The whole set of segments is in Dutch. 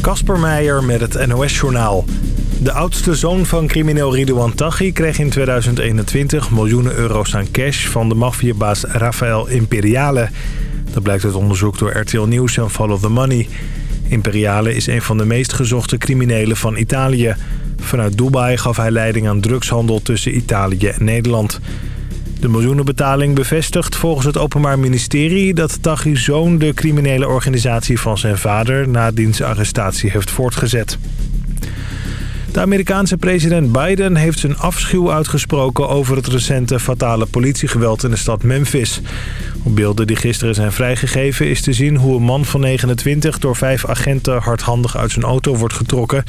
Kasper Meijer met het NOS-journaal. De oudste zoon van crimineel Ridouan Taghi kreeg in 2021 miljoenen euro's aan cash van de maffiabaas Rafael Imperiale. Dat blijkt uit onderzoek door RTL Nieuws en Follow the Money. Imperiale is een van de meest gezochte criminelen van Italië. Vanuit Dubai gaf hij leiding aan drugshandel tussen Italië en Nederland. De miljoenenbetaling bevestigt volgens het Openbaar Ministerie... dat Taghi's zoon de criminele organisatie van zijn vader... na diens arrestatie heeft voortgezet. De Amerikaanse president Biden heeft zijn afschuw uitgesproken... over het recente fatale politiegeweld in de stad Memphis. Op beelden die gisteren zijn vrijgegeven is te zien hoe een man van 29... door vijf agenten hardhandig uit zijn auto wordt getrokken.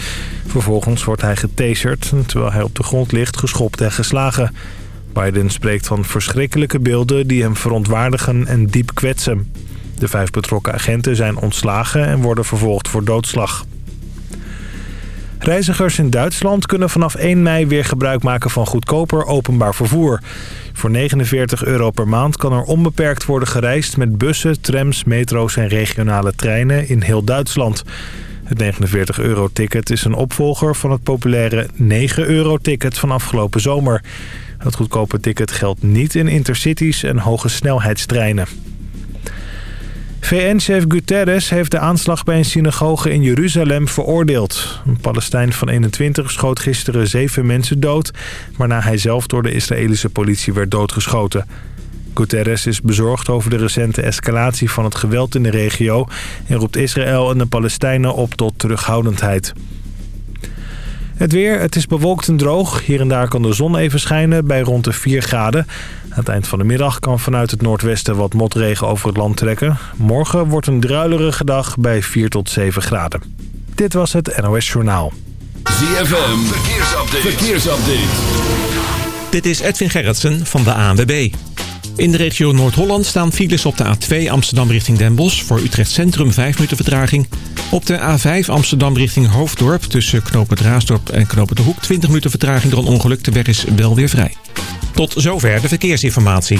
Vervolgens wordt hij getaserd, terwijl hij op de grond ligt, geschopt en geslagen... Biden spreekt van verschrikkelijke beelden die hem verontwaardigen en diep kwetsen. De vijf betrokken agenten zijn ontslagen en worden vervolgd voor doodslag. Reizigers in Duitsland kunnen vanaf 1 mei weer gebruik maken van goedkoper openbaar vervoer. Voor 49 euro per maand kan er onbeperkt worden gereisd met bussen, trams, metro's en regionale treinen in heel Duitsland. Het 49 euro ticket is een opvolger van het populaire 9 euro ticket van afgelopen zomer. Het goedkope ticket geldt niet in intercities en hoge snelheidstreinen. VN-chef Guterres heeft de aanslag bij een synagoge in Jeruzalem veroordeeld. Een Palestijn van 21 schoot gisteren zeven mensen dood... waarna hij zelf door de Israëlische politie werd doodgeschoten. Guterres is bezorgd over de recente escalatie van het geweld in de regio... en roept Israël en de Palestijnen op tot terughoudendheid. Het weer, het is bewolkt en droog. Hier en daar kan de zon even schijnen bij rond de 4 graden. Aan het eind van de middag kan vanuit het noordwesten wat motregen over het land trekken. Morgen wordt een druilerige dag bij 4 tot 7 graden. Dit was het NOS Journaal. ZFM, verkeersupdate. verkeersupdate. Dit is Edwin Gerritsen van de ANWB. In de regio Noord-Holland staan files op de A2 Amsterdam richting Den Bosch... voor Utrecht Centrum 5 minuten vertraging. Op de A5 Amsterdam richting Hoofddorp tussen Knopen Raasdorp en Knopen de Hoek... 20 minuten vertraging door een ongeluk. De weg is wel weer vrij. Tot zover de verkeersinformatie.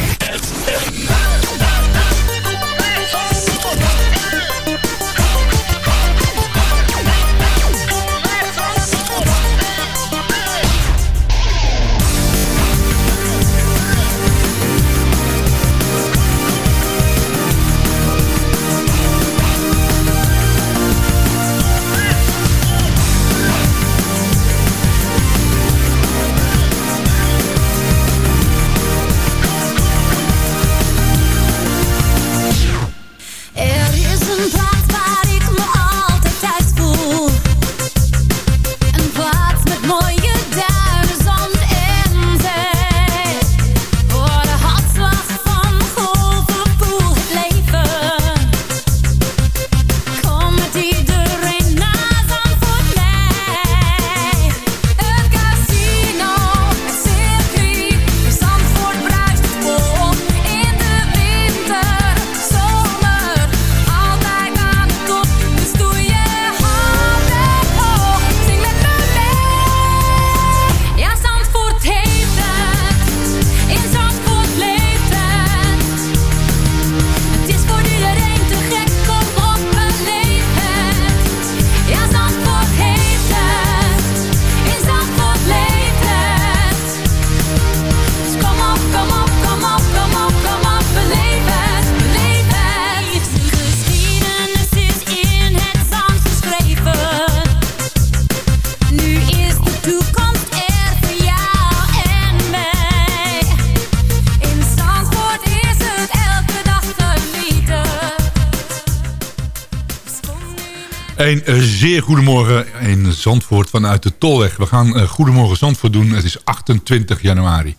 Een uh, zeer goedemorgen in Zandvoort vanuit de Tolweg. We gaan uh, Goedemorgen Zandvoort doen. Het is 28 januari.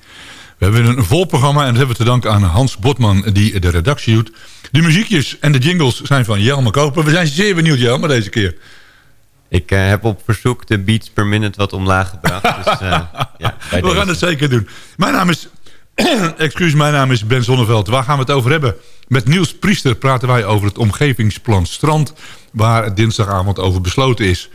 We hebben een vol programma en dat hebben we te danken aan Hans Botman die de redactie doet. De muziekjes en de jingles zijn van Jelme Koper. We zijn zeer benieuwd Jelme deze keer. Ik uh, heb op verzoek de beats per minute wat omlaag gebracht. dus, ja, we deze. gaan het zeker doen. Mijn naam is... Excuus, mijn naam is Ben Zonneveld. Waar gaan we het over hebben? Met Niels Priester praten wij over het omgevingsplan Strand... waar dinsdagavond over besloten is.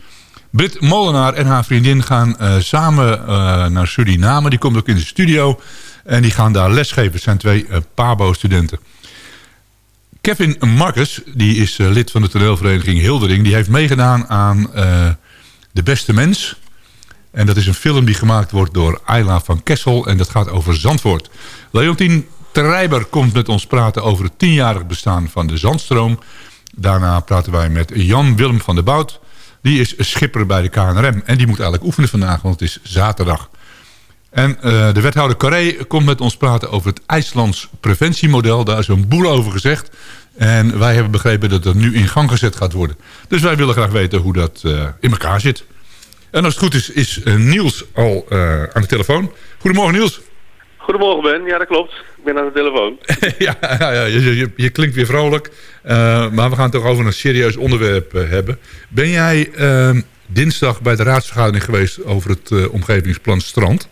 Brit Molenaar en haar vriendin gaan uh, samen uh, naar Suriname. Die komt ook in de studio. En die gaan daar lesgeven. Het zijn twee uh, PABO-studenten. Kevin Marcus, die is lid van de toneelvereniging Hildering... die heeft meegedaan aan De Beste Mens... En dat is een film die gemaakt wordt door Ayla van Kessel. En dat gaat over Zandvoort. Leontien Trijber komt met ons praten over het tienjarig bestaan van de Zandstroom. Daarna praten wij met Jan Willem van der Bout. Die is schipper bij de KNRM. En die moet eigenlijk oefenen vandaag, want het is zaterdag. En uh, de wethouder Carré komt met ons praten over het IJslands preventiemodel. Daar is een boel over gezegd. En wij hebben begrepen dat het nu in gang gezet gaat worden. Dus wij willen graag weten hoe dat uh, in elkaar zit. En als het goed is, is uh, Niels al aan de telefoon. Goedemorgen Niels. Goedemorgen Ben, ja dat klopt. Ik ben aan de telefoon. ja, ja, ja je, je, je, klinkt weer vrolijk. Uh, maar we gaan het toch over een serieus onderwerp hebben. Ben jij ehm, dinsdag bij de raadsvergadering geweest over het omgevingsplan Strand?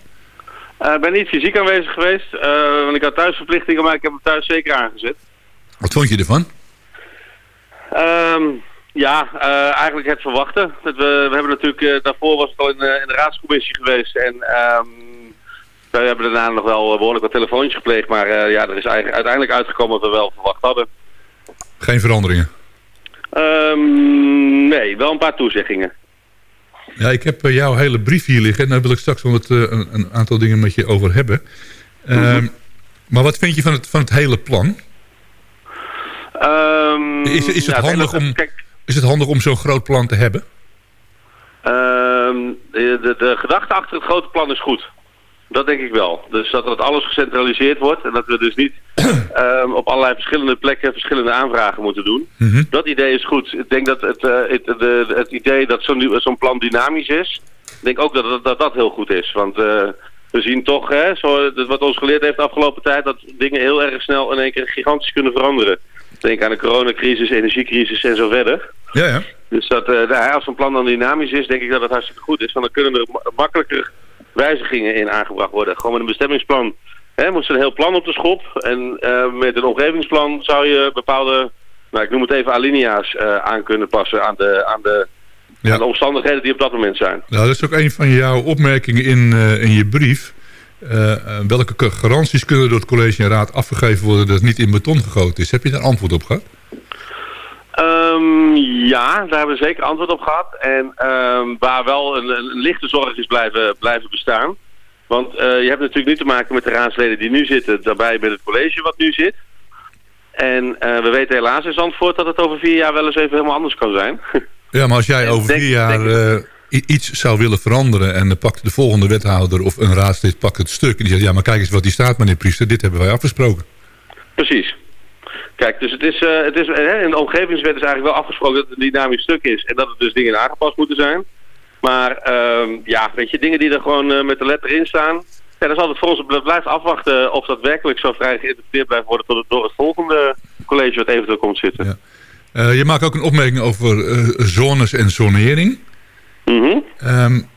Ik ben niet fysiek aanwezig geweest, want ik had thuisverplichtingen, maar ik heb hem thuis zeker aangezet. Wat vond je ervan? Um, ja, eigenlijk het verwachten. we, we hebben natuurlijk, daarvoor was het al in, in de raadscommissie geweest. En um, we hebben daarna nog wel behoorlijk wat telefoontjes gepleegd. Maar ja, er is uiteindelijk uitgekomen wat we wel verwacht hadden. Geen veranderingen? Um, nee, wel een paar toezeggingen. Ja, ik heb jouw hele brief hier liggen. En daar wil ik straks wel wat, een, een, aantal dingen met je over hebben. Mm -hmm. Maar wat vind je van het, van het hele plan? Um, is, is het ja, handig om... Kijk, is het handig om zo'n groot plan te hebben? De, de, gedachte achter het grote plan is goed. Dat denk ik wel. Dus dat, dat alles gecentraliseerd wordt en dat we dus niet um, op allerlei verschillende plekken verschillende aanvragen moeten doen. Mm -hmm. Dat idee is goed. Ik denk dat het, uh, het, de, het idee dat zo'n zo'n plan dynamisch is, ik denk ook dat dat, dat, dat heel goed is. Want uh, we zien toch, hè, zo, wat ons geleerd heeft de afgelopen tijd, dat dingen heel erg snel in één keer gigantisch kunnen veranderen. Denk aan de coronacrisis, energiecrisis en zo verder. Ja, ja. Dus dat, uh, als zo'n plan dan dynamisch is, denk ik dat het hartstikke goed is. Want dan kunnen er makkelijker wijzigingen in aangebracht worden. Gewoon met een bestemmingsplan hè, moet er een heel plan op de schop. En uh, met een omgevingsplan zou je bepaalde, nou ik noem het even alinea's, uh, aan kunnen passen aan de, aan, de, ja. aan de omstandigheden die op dat moment zijn. Nou, dat is ook een van jouw opmerkingen in, in je brief. welke garanties kunnen door het college en raad afgegeven worden dat het niet in beton gegoten is? Heb je daar antwoord op gehad? Um, ja, daar hebben we zeker antwoord op gehad. En um, waar wel een, een, lichte zorg is blijven, blijven bestaan. Want uh, je hebt natuurlijk nu te maken met de raadsleden die nu zitten, daarbij met het college wat nu zit. En uh, we weten helaas in Zandvoort dat het over vier jaar wel eens even helemaal anders kan zijn. Ja, maar als jij over denk, vier jaar uh, iets zou willen veranderen en dan pakt de volgende wethouder of een raadslid pakt het stuk en die zegt, ja maar kijk eens wat die staat meneer Priester, dit hebben wij afgesproken. Precies. Kijk, dus het is, uh, het is uh, in de omgevingswet is eigenlijk wel afgesproken dat het een dynamisch stuk is. En dat er dus dingen aangepast moeten zijn. Maar uh, ja, weet je, dingen die er gewoon uh, met de letter in staan. Ja, dat is altijd voor ons blijft afwachten of dat werkelijk zo vrij geïnterpreteerd blijft worden tot het, door het volgende college wat eventueel komt zitten. Ja. je maakt ook een opmerking over zones en zonering. Mm -hmm. um,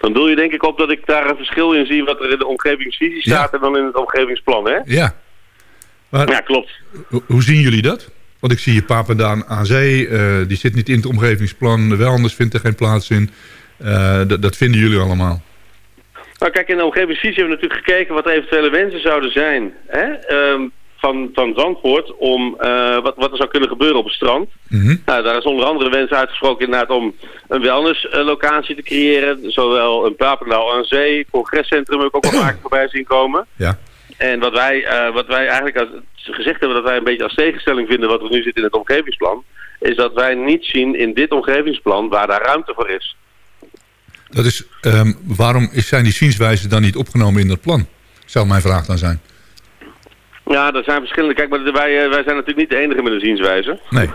dan doe je denk ik op dat ik daar een verschil in zie wat er in de omgevingsvisie staat ja. en dan in het omgevingsplan, hè? Ja, maar, ja, klopt. Hoe zien jullie dat? Want ik zie je Papendaan aan zee, uh, die zit niet in het omgevingsplan. Wel anders vindt er geen plaats in. Uh, dat vinden jullie allemaal. Nou kijk, in de omgevingsvisie hebben we natuurlijk gekeken wat de eventuele wensen zouden zijn. Hè? Um, van, van Zandvoort om uh, wat, wat er zou kunnen gebeuren op het strand. Mm -hmm. nou, daar is onder andere wens uitgesproken inderdaad om een wellnesslocatie te creëren. Zowel een Papendal aan zee, congrescentrum heb ik ook al vaak voorbij zien komen. Ja. En wat wij, uh, wat wij eigenlijk als, gezegd hebben dat wij een beetje als tegenstelling vinden wat er nu zit in het omgevingsplan, is dat wij niet zien in dit omgevingsplan waar daar ruimte voor is. Dat is, um, waarom zijn die zienswijzen dan niet opgenomen in dat plan? Zou mijn vraag dan zijn. Ja, er zijn verschillende. Kijk, maar wij, wij zijn natuurlijk niet de enige met een zienswijze. Nee.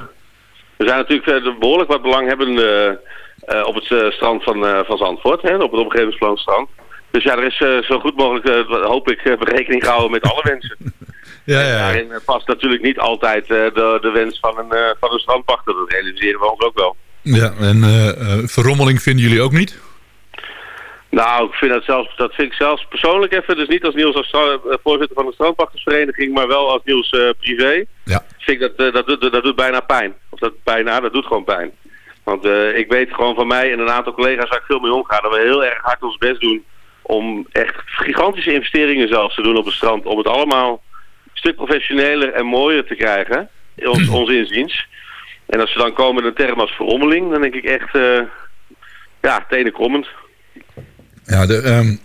Er zijn natuurlijk eh, behoorlijk wat belanghebbenden eh, op het eh, strand van, eh, van Zandvoort, hè, op het omgevingsplan strand. Dus ja, er is eh, zo goed mogelijk, eh, hoop ik, eh, rekening gehouden met alle wensen. Ja, En ja. daarin past natuurlijk niet altijd de, de wens van een, van een strandpachter. Dat realiseren we ons ook wel. ja en verrommeling vinden jullie ook niet? Nou, ik vind dat, zelfs, dat vind ik zelfs persoonlijk even, dus niet als Niels als voorzitter van de strandpachtersvereniging, maar wel als Niels privé. Ja. Vind ik dat, dat, doet, dat doet bijna pijn. Of dat bijna, dat doet gewoon pijn. Want ik weet gewoon van mij en een aantal collega's waar ik veel mee omga, dat we heel erg hard ons best doen om echt gigantische investeringen zelfs te doen op het strand. Om het allemaal een stuk professioneler en mooier te krijgen, ons, ons inziens. En als ze dan komen met een term als verrommeling, dan denk ik echt, eh ja, tenenkrommend. Ja, de, ehm,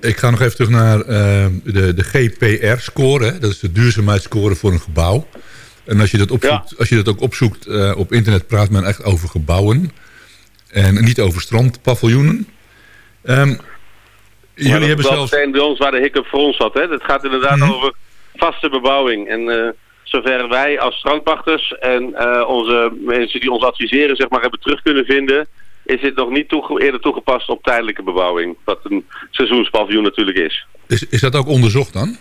ik ga nog even terug naar ehm, de, de GPR-score. Dat is de duurzaamheidsscore voor een gebouw. En als je dat, opzoekt, als je dat ook opzoekt eh, op internet, praat men echt over gebouwen. En niet over strandpaviljoenen. Maar jullie dat hebben zelfs... meteen bij ons waar de hiccup voor ons zat. Hè? Het gaat inderdaad Mhm. over vaste bebouwing. En eh, zover wij als strandpachters en eh, onze mensen die ons adviseren zeg maar, hebben terug kunnen vinden... is dit nog niet toege- eerder toegepast op tijdelijke bebouwing. Wat een seizoenspaviljoen natuurlijk is. Is, is dat ook onderzocht dan?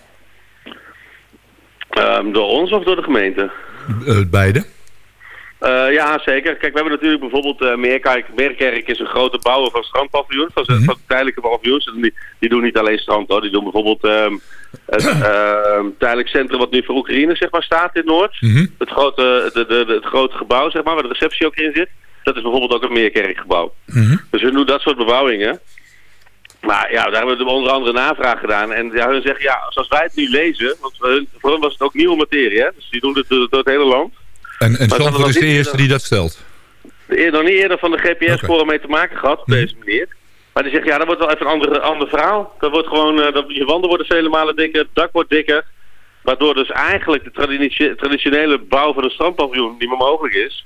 Ehm, door ons of door de gemeente? Eh, beide? Eh, ja, zeker. Kijk, we hebben natuurlijk bijvoorbeeld uh, Meerkerk. Meerkerk is een grote bouwer van strandpaviljoens, van, Mhm. van tijdelijke paviljoens. En die, die doen niet alleen strand hoor, die doen bijvoorbeeld ehm, het ehm, tijdelijk centrum wat nu voor Oekraïne zeg maar, staat in Noord. Mhm. Het, grote, de, de, de- het grote gebouw zeg maar, waar de receptie ook in zit. Dat is bijvoorbeeld ook een Meerkerkgebouw. Mhm. Dus we doen dat soort bebouwingen. Maar ja, daar hebben we onder andere navraag gedaan. En ja, hun zeggen, ja, zoals wij het nu lezen, want voor hun, voor hun was het ook nieuwe materie, hè? Dus die doen het door, door het hele land. En, en Zandvoort was is de eerste die dat stelt? nog niet eerder van de GPS-score mee te maken gehad op deze manier. Maar die zegt, ja, dat wordt wel even een ander, ander verhaal. Dat wordt gewoon, eh, dat, je wanden worden vele malen dikker, het dak wordt dikker. Waardoor dus eigenlijk de traditie- traditionele bouw van een strandpaviljoen niet meer mogelijk is.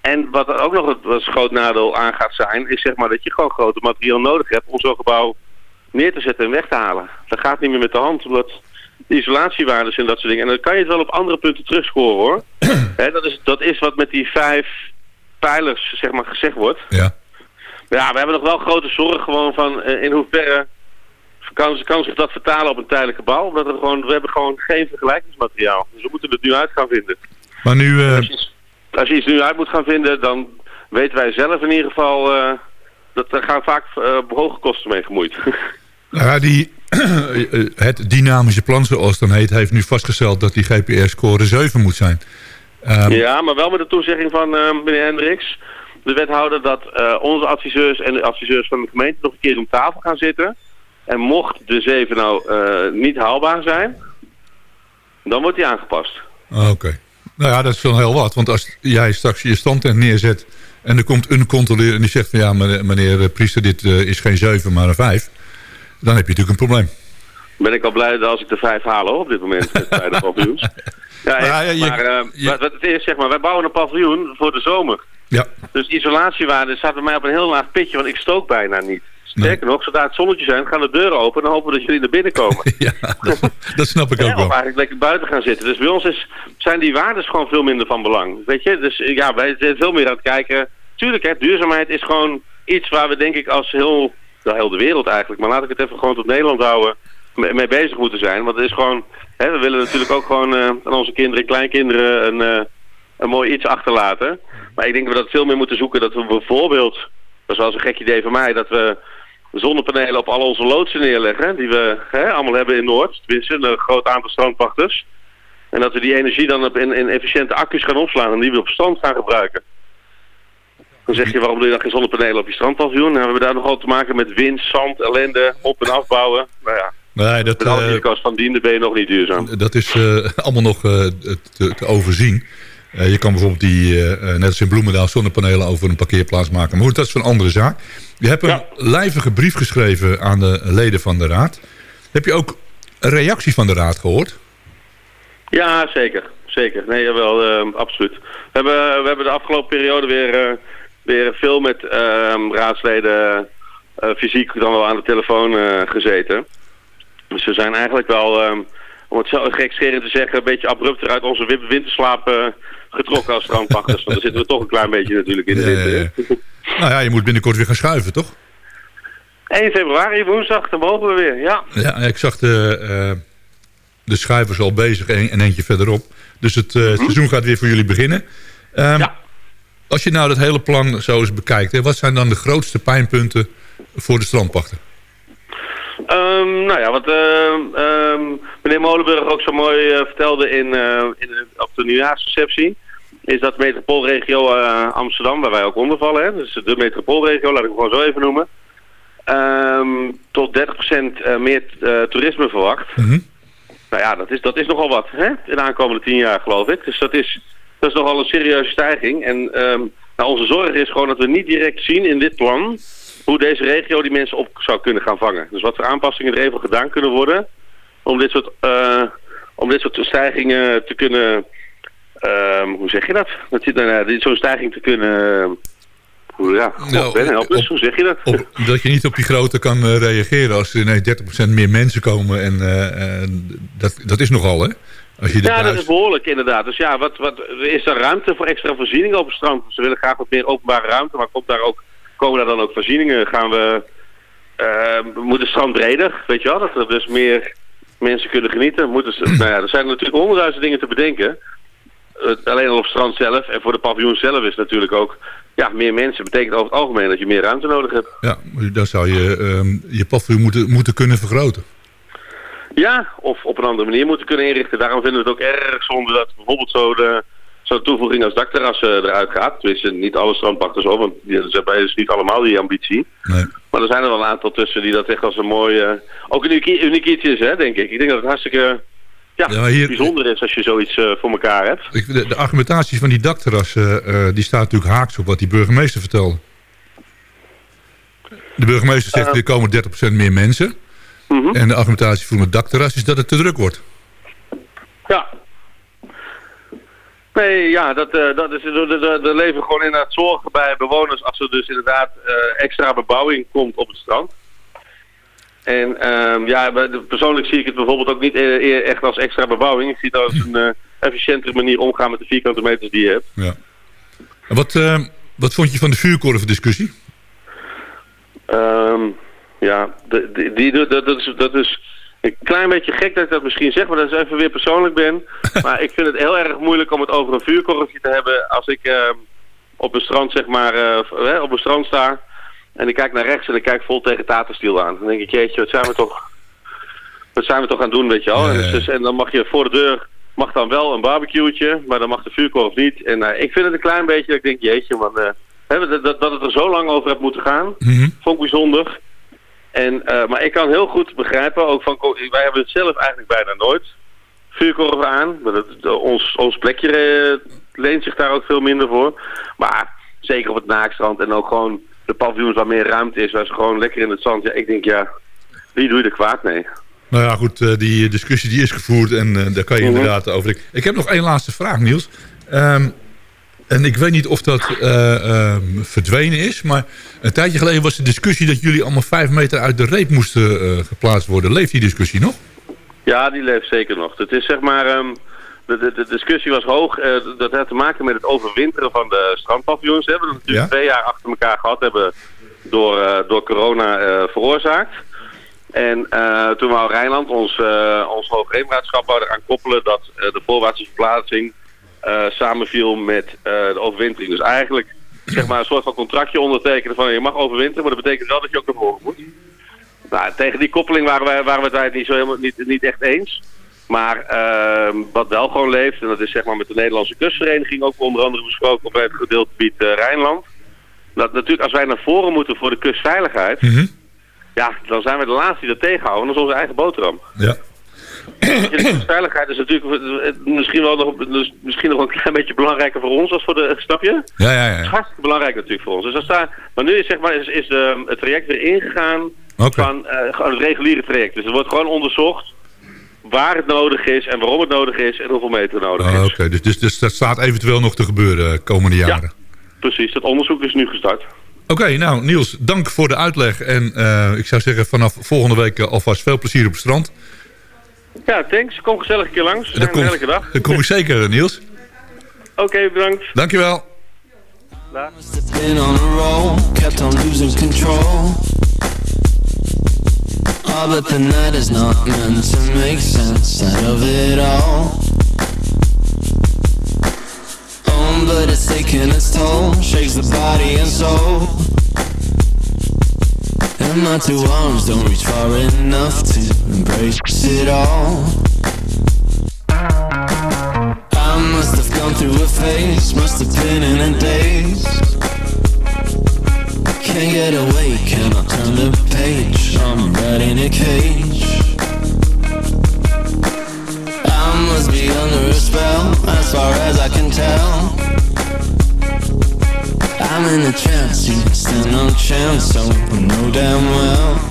En wat er ook nog een, een groot nadeel aan gaat zijn, is zeg maar dat je gewoon grote materiaal nodig hebt om zo'n gebouw neer te zetten en weg te halen. Dat gaat niet meer met de hand, omdat de isolatiewaardes en dat soort dingen. En dan kan je het wel op andere punten terugscoren hoor. Dat, is, dat is wat met die vijf pijlers zeg maar gezegd wordt. Ja. Ja, we hebben nog wel grote zorg gewoon van eh, in hoeverre kan, kan zich dat vertalen op een tijdelijke bouw. Omdat er gewoon, we hebben gewoon geen vergelijkingsmateriaal. Dus we moeten het nu uit gaan vinden. Maar nu... eh, Als, je, iets- als je iets nu uit moet gaan vinden, dan weten wij zelf in ieder geval... eh, dat er gaan vaak hoge kosten mee gemoeid. Nou ja, die, eh, het dynamische plan, zoals het dan heet, heeft nu vastgesteld dat die GPR-score 7 moet zijn. Ehm, Ja, maar wel met de toezegging van eh, meneer Hendricks, de wethouder, dat eh, onze adviseurs en de adviseurs van de gemeente nog een keer om tafel gaan zitten. En mocht de 7 nou eh, niet haalbaar zijn, dan wordt die aangepast. Oké. Nou ja, dat is wel heel wat. Want als jij straks je standtent neerzet en er komt een controleur en die zegt van ja, meneer, meneer eh, Priester, dit eh, is geen 7, maar een 5. Dan heb je natuurlijk een probleem. Ben ik al blij dat als ik de 5 haal hoor, op dit moment met bij de paviljoens. Ja, echt. Ja, je- maar eh, je- wat, wat het is, zeg maar, wij bouwen een paviljoen voor de zomer. Ja. Dus isolatiewaarde staat bij mij op een heel laag pitje, want ik stook bijna niet. Sterker nog, zodra het zonnetje zijn, gaan de deuren open en dan hopen we dat jullie naar binnen komen. ja, dat, dat snap ik Ja, ook of wel. eigenlijk lekker buiten gaan zitten. Dus bij ons is, zijn die waardes gewoon veel minder van belang. Weet je, dus eh, ja, wij zijn veel meer aan het kijken. Tuurlijk, hè, duurzaamheid is gewoon iets waar we denk ik als heel, de wereld eigenlijk, maar laat ik het even gewoon tot Nederland houden, mee, bezig moeten zijn. Want het is gewoon, hè, we willen natuurlijk ook gewoon eh, aan onze kinderen en kleinkinderen een, eh, een mooi iets achterlaten. Maar ik denk dat we dat veel meer moeten zoeken. Dat we bijvoorbeeld, dat is wel een gek idee van mij, dat we zonnepanelen op al onze loodsen neerleggen. Die we hè, allemaal hebben in Noord. Tenminste, een groot aantal strandpachters. En dat we die energie dan in, in efficiënte accu's gaan opslaan en die we op strand gaan gebruiken. Dan zeg je, waarom doe je dan geen zonnepanelen op je strandpaviljoen? Nou, we hebben daar nogal te maken met wind, zand, ellende, op- en afbouwen. Nou ja, Nee, dat, met alle eh, risico's van dien, dan ben je nog niet duurzaam. dat is eh, allemaal nog eh, te, te overzien. Je kan bijvoorbeeld die, net als in Bloemendaal, zonnepanelen over een parkeerplaats maken. Maar goed, dat is een andere zaak. Je hebt een Ja. lijvige brief geschreven aan de leden van de raad. Heb je ook een reactie van de raad gehoord? Ja, zeker. Zeker. Nee, jawel, eh, absoluut. We hebben, we hebben de afgelopen periode weer, weer veel met ehm, raadsleden eh, fysiek dan wel aan de telefoon eh, gezeten. Dus we zijn eigenlijk wel ehm, om het zo gekscherend te zeggen, een beetje abrupter uit onze win- winterslaap eh, getrokken als strandpachters. Want dan zitten we toch een klein beetje natuurlijk in de winter. Nou ja, je moet binnenkort weer gaan schuiven, toch? 1 februari, woensdag, dan mogen we weer, ja. Ja, ik zag de, eh, de schuivers al bezig en, en eentje verderop. Dus het, het seizoen gaat weer voor jullie beginnen. Ehm, Ja. Als je nou dat hele plan zo eens bekijkt, hè, wat zijn dan de grootste pijnpunten voor de strandpachter? Ehm, nou ja, wat ehm, ehm, meneer Molenburg ook zo mooi eh, vertelde in, eh, in, de- op de nieuwjaarsreceptie... is dat metropoolregio eh, Amsterdam, waar wij ook onder vallen... Hè, dus de metropoolregio, laat ik hem gewoon zo even noemen... tot 30% eh, meer toerisme verwacht. Mhm. Nou ja, dat is, dat is nogal wat hè? in de aankomende tien jaar, geloof ik. Dus dat is, dat is nogal een serieuze stijging. En ehm, nou, onze zorg is gewoon dat we niet direct zien in dit plan... hoe deze regio die mensen op zou kunnen gaan vangen. Dus wat voor aanpassingen er even gedaan kunnen worden... om dit soort, eh, om dit soort stijgingen te kunnen... hoe zeg je dat? dat nou, Zo'n stijging te kunnen... ja, Nou, God, Ben, help eens, op- hoe zeg je dat? Op, dat je niet op die grootte kan eh, reageren als er ineens 30% meer mensen komen. En eh, dat, dat is nogal, hè? Als je dit Ja, dat is behoorlijk inderdaad. Dus ja, wat, wat, is er ruimte voor extra voorzieningen op het strand? Ze willen graag wat meer openbare ruimte, maar komt daar ook, komen daar dan ook voorzieningen? Gaan we, eh, moet het strand breder, weet je wel? Dat er dus meer mensen kunnen genieten. Moeten ze, nou ja, er zijn natuurlijk honderdduizend dingen te bedenken. Alleen al op het strand zelf en voor de paviljoen zelf is natuurlijk ook... Ja, meer mensen betekent over het algemeen dat je meer ruimte nodig hebt. Ja, dan zou je ehm, je paviljoen moeten, moeten kunnen vergroten. Ja, of op een andere manier moeten kunnen inrichten. Daarom vinden we het ook erg zonde dat bijvoorbeeld zo de, zo'n toevoeging als dakterrassen eruit gaat. Tenminste, niet alle strandpachters hoor, want die, ze hebben dus niet allemaal die ambitie. Nee. Maar er zijn er wel een aantal tussen die dat echt als een mooi... eh, ook een uniek, iets is, hè, denk ik. Ik denk dat het hartstikke ja, Ja, maar hier- bijzonder is als je zoiets eh, voor elkaar hebt. De, de argumentatie van die dakterrassen, eh, die staat natuurlijk haaks op wat die burgemeester vertelde. De burgemeester zegt, Eh. er komen 30% meer mensen. Mhm. En de argumentatie voor een dakterras is dat het te druk wordt. Ja. Nee, ja, dat, eh, dat is, er, er leven gewoon inderdaad zorgen bij bewoners als er dus inderdaad eh, extra bebouwing komt op het strand. En ehm, ja, de- persoonlijk zie ik het bijvoorbeeld ook niet eh, echt als extra bebouwing. Ik zie het als een efficiëntere manier omgaan met de vierkante meters die je hebt. Ja. En wat, eh, wat vond je van de vuurkorfdiscussie? Ehm, ja, die, die, dat, dat, is, dat is een klein beetje gek dat ik dat misschien zeg, maar dat is even weer persoonlijk ben. maar ik vind het heel erg moeilijk om het over een vuurkorfje te hebben als ik ehm, op een strand, zeg maar, eh, op een strand sta en ik kijk naar rechts en ik kijk vol tegen Tatenstiel aan. Dan denk ik, jeetje, wat zijn we toch, wat zijn we toch aan het doen, weet je wel. En, dus, dus- en dan mag je voor de deur, mag dan wel een barbecue'tje, maar dan mag de vuurkorf niet. En eh, ik vind het een klein beetje dat ik denk, jeetje man, eh, dat, dat, het er zo lang over heeft moeten gaan. Mhm. Vond ik bijzonder. En, eh, maar ik kan heel goed begrijpen, ook van, wij hebben het zelf eigenlijk bijna nooit vuurkorven aan. Maar dat, ons, ons plekje eh, leent zich daar ook veel minder voor. Maar zeker op het naakstrand en ook gewoon de paviljoens waar meer ruimte is, waar ze gewoon lekker in het zand. Ja, ik denk ja, wie doe je er kwaad mee? Nou ja, goed, eh, die discussie die is gevoerd en daar kan je Mhm. inderdaad over... Ik, heb nog één laatste vraag, Niels. Ehm, en ik weet niet of dat eh, ehm, verdwenen is, maar een tijdje geleden was de discussie dat jullie allemaal vijf meter uit de reep moesten eh, geplaatst worden. Leeft die discussie nog? Ja, die leeft zeker nog. Het is zeg maar, ehm, de, de, de discussie was hoog. eh, dat had te maken met het overwinteren van de strandpaviljoens. We hebben dat natuurlijk Ja. twee jaar achter elkaar gehad hebben door, door corona veroorzaakt. En toen wou Rijnland, ons, ons hoogheemraadschap, eraan koppelen dat de voorwaartse verplaatsing samenviel met eh, de overwintering. Dus eigenlijk zeg maar een soort van contractje ondertekenen van je mag overwinteren, maar dat betekent wel dat je ook naar voren moet. Nou, tegen die koppeling waren, wij, waren we het niet, zo helemaal, niet, niet echt eens. Maar ehm, wat wel gewoon leeft, en dat is zeg maar met de Nederlandse kustvereniging ook onder andere besproken bij het gedeeltegebied eh, Rijnland. Dat natuurlijk als wij naar voren moeten voor de kustveiligheid, Mhm. ja, dan zijn we de laatste die dat tegenhouden. Dat is onze eigen boterham. Ja. De kustveiligheid is natuurlijk eh, misschien wel nog, dus misschien nog een klein beetje belangrijker voor ons als voor de, snap je? Ja, ja, Het is ja. hartstikke belangrijk natuurlijk voor ons. Dus als daar, maar nu is, zeg maar, is, is de, het traject weer ingegaan van eh, gewoon het reguliere traject. Dus er wordt gewoon onderzocht waar het nodig is en waarom het nodig is en hoeveel meter nodig Ah, is. Oké, dus, dus, dus dat staat eventueel nog te gebeuren de komende jaren. Precies, dat onderzoek is nu gestart. Oké, nou Niels, dank voor de uitleg. En eh, ik zou zeggen vanaf volgende week eh, alvast veel plezier op het strand. Ja, thanks. Kom gezellig een keer langs. Dat er elke dag. Dat kom ik zeker, Niels. Oké, bedankt. Dankjewel. Been on a roll, kept on losing control. Oh, but the night is not meant to make sense out of it all. Oh, but it's taking its toll, shakes the body and soul. And my two arms don't reach far enough to embrace it all. I must have gone through a phase, must have been in a daze. Can't get away, cannot turn the page. I'm right in a cage. I must be under a spell, as far as I can tell. I'm in a trance, you stand no chance, so I know damn well.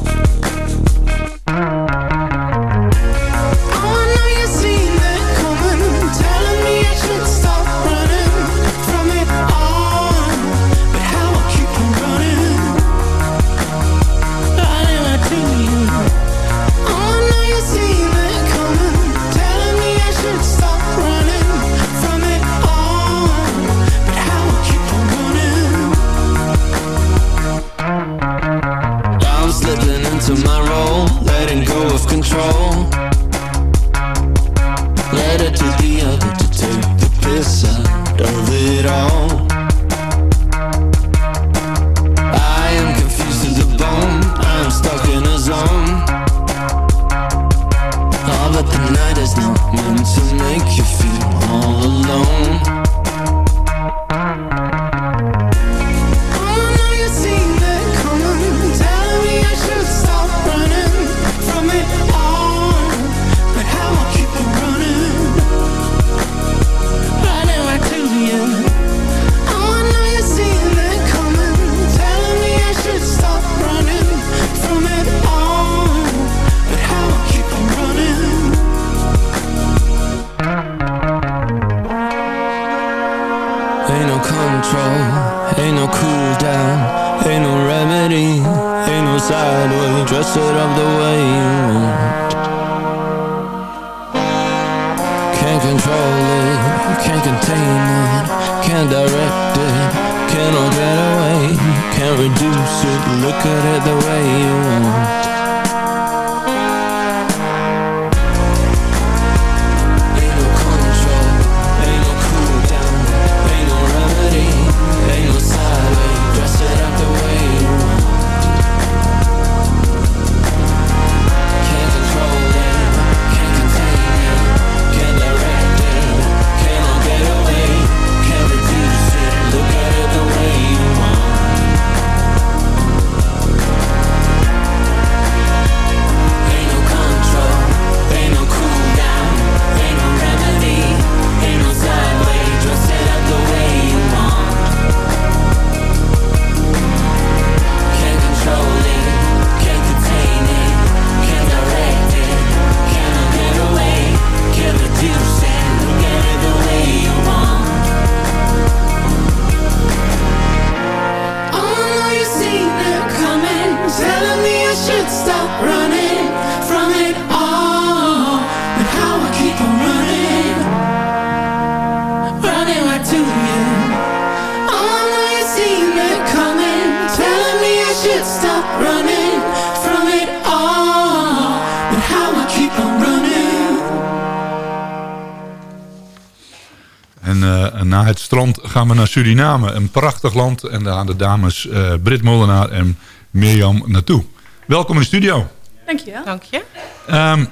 Na het strand gaan we naar Suriname. Een prachtig land. En daar gaan de dames eh Britt Molenaar en Mirjam naartoe. Welkom in de studio. Dankjewel. Dank je. Ehm,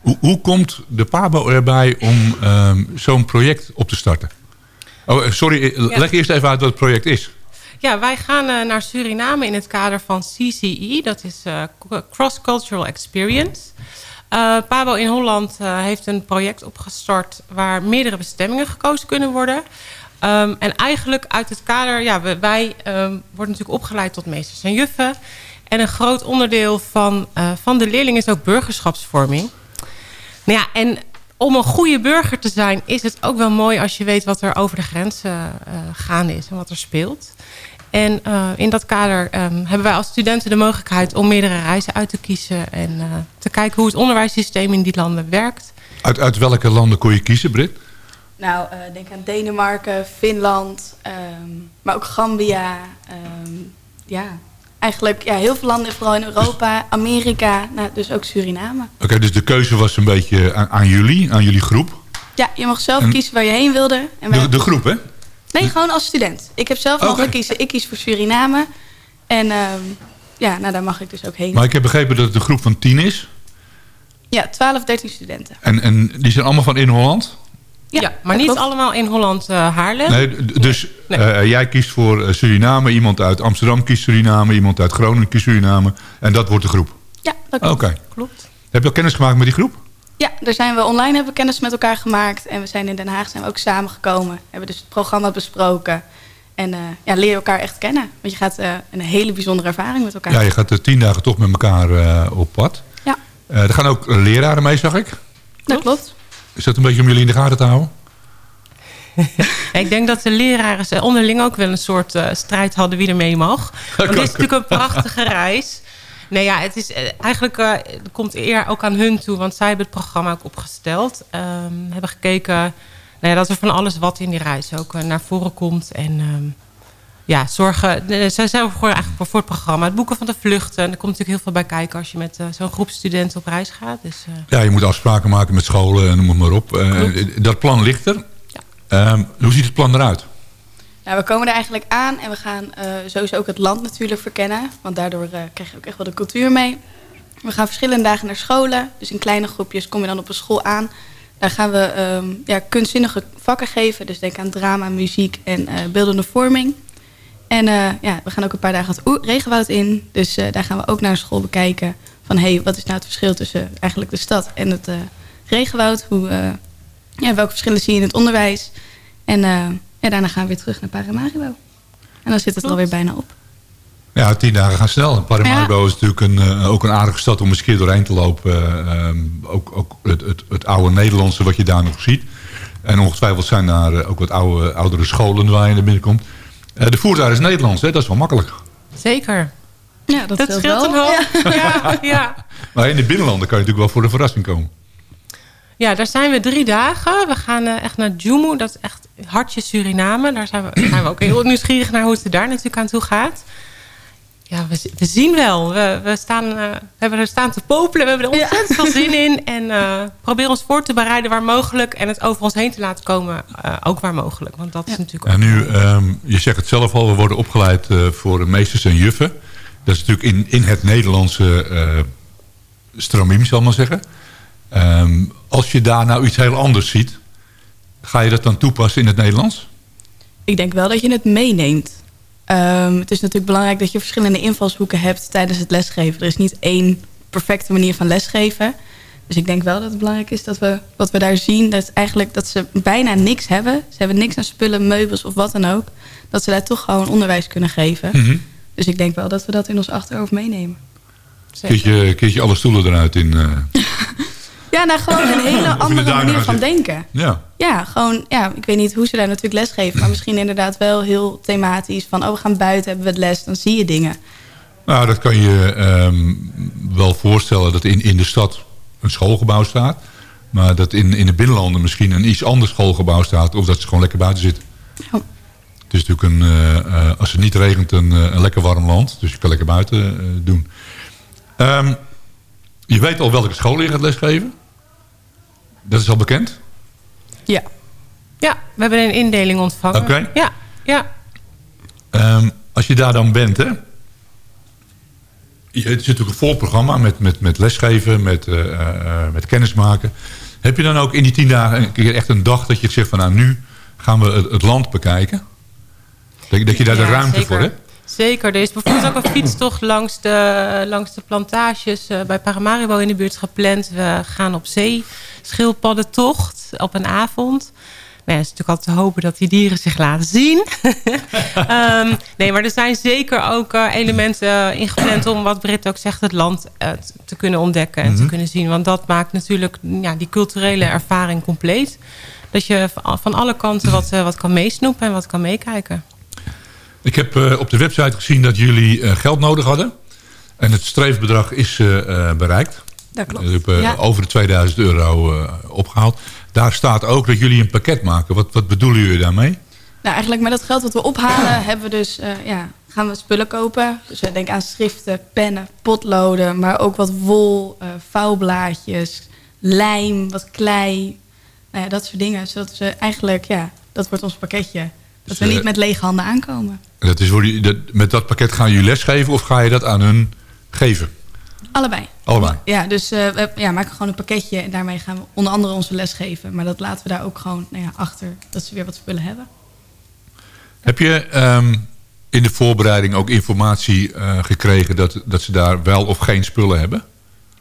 hoe, hoe komt de PABO erbij om ehm, zo'n project op te starten? Oh, eh, sorry, eh, Ja. leg eerst even uit wat het project is. Ja, wij gaan naar Suriname in het kader van CCE. Dat is eh, Cross Cultural Experience. Eh, Pabo in Holland eh, heeft een project opgestart... waar meerdere bestemmingen gekozen kunnen worden. Ehm, en eigenlijk uit het kader... Ja, we- wij ehm, worden natuurlijk opgeleid tot meesters en juffen. En een groot onderdeel van, eh, van de leerling is ook burgerschapsvorming. Nou ja, en om een goede burger te zijn... is het ook wel mooi als je weet wat er over de grenzen gaande is en wat er speelt. En eh, in dat kader ehm, hebben wij als studenten de mogelijkheid om meerdere reizen uit te kiezen. En eh, te kijken hoe het onderwijssysteem in die landen werkt. Uit, uit welke landen kon je kiezen, Brit? Nou, eh, denk aan Denemarken, Finland, ehm, maar ook Gambia. ehm, ja, eigenlijk ja, heel veel landen, vooral in Europa, Amerika, nou, dus ook Suriname. Oké, dus de keuze was een beetje aan, aan jullie, aan jullie groep. Ja, je mag zelf En- kiezen waar je heen wilde. En De, de groep, hè? Nee, gewoon als student. Ik heb zelf Oké. mogen kiezen. Ik kies voor Suriname. En ehm, ja, nou, daar mag ik dus ook heen. Maar ik heb begrepen dat het een groep van tien is. Ja, 12, 13 studenten. En, en die zijn allemaal van in Holland? Ja, maar niet allemaal in Holland eh, Haarlem. Nee, dus Nee. eh, jij kiest voor eh, Suriname, iemand uit Amsterdam kiest Suriname, iemand uit Groningen kiest Suriname. En dat wordt de groep. Ja, dat Oké. klopt. Klopt. Heb je al kennis gemaakt met die groep? Ja, daar zijn we online hebben we kennis met elkaar gemaakt. En we zijn in Den Haag zijn we ook samengekomen. Hebben dus het programma besproken. En eh, ja, leer je elkaar echt kennen. Want je gaat eh, een hele bijzondere ervaring met elkaar. Ja, je gaat eh, tien dagen toch met elkaar eh, op pad. Ja. Eh, er gaan ook leraren mee, zag ik. Dat klopt. Is dat een beetje om jullie in de gaten te houden? Ja, ik denk dat de leraren ze onderling ook wel een soort eh, strijd hadden wie er mee mag. Want het is natuurlijk een prachtige reis. Nee, ja, het is eh, eigenlijk eh, het komt eer ook aan hun toe, want zij hebben het programma ook opgesteld. Ehm, hebben gekeken nou ja, dat er van alles wat in die reis ook eh, naar voren komt. En ehm, ja, zorgen. eh, zij zijn voor, eigenlijk voor, het programma. Het boeken van de vluchten. En er komt natuurlijk heel veel bij kijken als je met zo'n groep studenten op reis gaat. Dus, Ja, je moet afspraken maken met scholen en noem het maar op. Dat plan ligt er. Ehm, hoe ziet het plan eruit? Nou, we komen er eigenlijk aan en we gaan eh, sowieso ook het land natuurlijk verkennen. Want daardoor eh, krijg je ook echt wel de cultuur mee. We gaan verschillende dagen naar scholen. Dus in kleine groepjes kom je dan op een school aan. Daar gaan we ehm, ja, kunstzinnige vakken geven. Dus denk aan drama, muziek en eh, beeldende vorming. En ja, we gaan ook een paar dagen het regenwoud in. Dus daar gaan we ook naar een school bekijken. Van hé, hey, wat is nou het verschil tussen eigenlijk de stad en het regenwoud? Hoe, ja, welke verschillen zie je in het onderwijs? En eh, ja, daarna gaan we weer terug naar Paramaribo. En dan zit het er alweer bijna op. Ja, tien dagen gaan snel. En Paramaribo is natuurlijk een, eh, ook een aardige stad om eens een keer doorheen te lopen. Ehm, ook ook het, het, het oude Nederlandse wat je daar nog ziet. En ongetwijfeld zijn daar eh, ook wat oude, oudere scholen waar je naar binnenkomt. Eh, de voertuig is Nederlands, hè? dat is wel makkelijk. zeker. Ja, dat, Dat scheelt wel. een hoop. Ja, ja. Maar in de binnenlanden kan je natuurlijk wel voor de verrassing komen. Ja, daar zijn we drie dagen. We gaan eh, echt naar Jumu, dat is echt hartje Suriname. Daar zijn we, zijn we ook heel nieuwsgierig naar hoe het er daar natuurlijk aan toe gaat. Ja, we, we zien wel. We, we, staan, eh, we hebben er staan te popelen. We hebben er ontzettend veel zin in. En eh proberen ons voor te bereiden waar mogelijk. En het over ons heen te laten komen, eh, ook waar mogelijk. Want dat is natuurlijk En nu, ehm, je zegt het zelf al, we worden opgeleid eh, voor meesters en juffen. Dat is natuurlijk in, in het Nederlandse eh stramiem, zal ik maar zeggen. Ehm, als je daar nou iets heel anders ziet, ga je dat dan toepassen in het Nederlands? Ik denk wel dat je het meeneemt. Ehm, het is natuurlijk belangrijk dat je verschillende invalshoeken hebt tijdens het lesgeven. Er is niet één perfecte manier van lesgeven. Dus ik denk wel dat het belangrijk is dat we wat we daar zien, dat eigenlijk dat ze bijna niks hebben. Ze hebben niks aan spullen, meubels of wat dan ook. Dat ze daar toch gewoon onderwijs kunnen geven. Mhm. Dus ik denk wel dat we dat in ons achterhoofd meenemen. Keertje, keertje alle stoelen eruit in. eh, Ja, nou gewoon een hele de andere manier van denken. ja. Ja, gewoon, ja, ik weet niet hoe ze daar natuurlijk les geven. Maar misschien inderdaad wel heel thematisch. Van, oh, we gaan buiten, hebben we het les. Dan zie je dingen. Nou, dat kan je ehm, wel voorstellen dat in, in de stad een schoolgebouw staat. Maar dat in, in de binnenlanden misschien een iets ander schoolgebouw staat. Of dat ze gewoon lekker buiten zitten. Ja. Het is natuurlijk een, eh, eh, als het niet regent, een, eh, een lekker warm land. Dus je kan lekker buiten doen. Ehm, je weet al welke school je gaat lesgeven. Dat is al bekend. Ja. Ja, we hebben een indeling ontvangen. Oké. Ja, ja. Ehm, als je daar dan bent, hè. Je- Het is natuurlijk een vol programma met, met, met lesgeven, met, eh, eh, met kennismaken. Heb je dan ook in die tien dagen een keer echt een dag dat je zegt van nou nu gaan we het, het land bekijken? Dat, dat je daar de ruimte zeker. voor hebt? Zeker. Er is bijvoorbeeld ook een fietstocht langs de, langs de plantages eh, bij Paramaribo in de buurt gepland. We gaan op zee, schildpaddentocht op een avond. Nou, het is natuurlijk altijd te hopen dat die dieren zich laten zien. Ehm, nee, maar er zijn zeker ook eh, elementen eh, ingepland om, wat Britt ook zegt, het land eh, te kunnen ontdekken en te Mhm. kunnen zien. Want dat maakt natuurlijk ja, die culturele ervaring compleet. Dat je van alle kanten wat, wat kan meesnoepen en wat kan meekijken. Ik heb op de website gezien dat jullie geld nodig hadden. En het streefbedrag is bereikt. Dat klopt. Eh, Ja. over de 2000 euro eh, opgehaald. Daar staat ook dat jullie een pakket maken. Wat, wat bedoelen jullie daarmee? Nou, eigenlijk met dat geld wat we ophalen, hebben we dus, eh, ja, gaan we spullen kopen. Dus we denken aan schriften, pennen, potloden, maar ook wat wol, vouwblaadjes, lijm, wat klei. Nou ja, dat soort dingen. Zodat we eigenlijk, ja, dat wordt ons pakketje. Dat Dus, we niet met lege handen aankomen. Dat is voor die, dat, met dat pakket gaan jullie lesgeven of ga je dat aan hun geven? Allebei. Allebei. Ja, dus eh, we ja, maken gewoon een pakketje en daarmee gaan we onder andere onze les geven. Maar dat laten we daar ook gewoon nou ja, achter, dat ze weer wat spullen hebben. Heb je ehm, in de voorbereiding ook informatie eh, gekregen dat, dat ze daar wel of geen spullen hebben?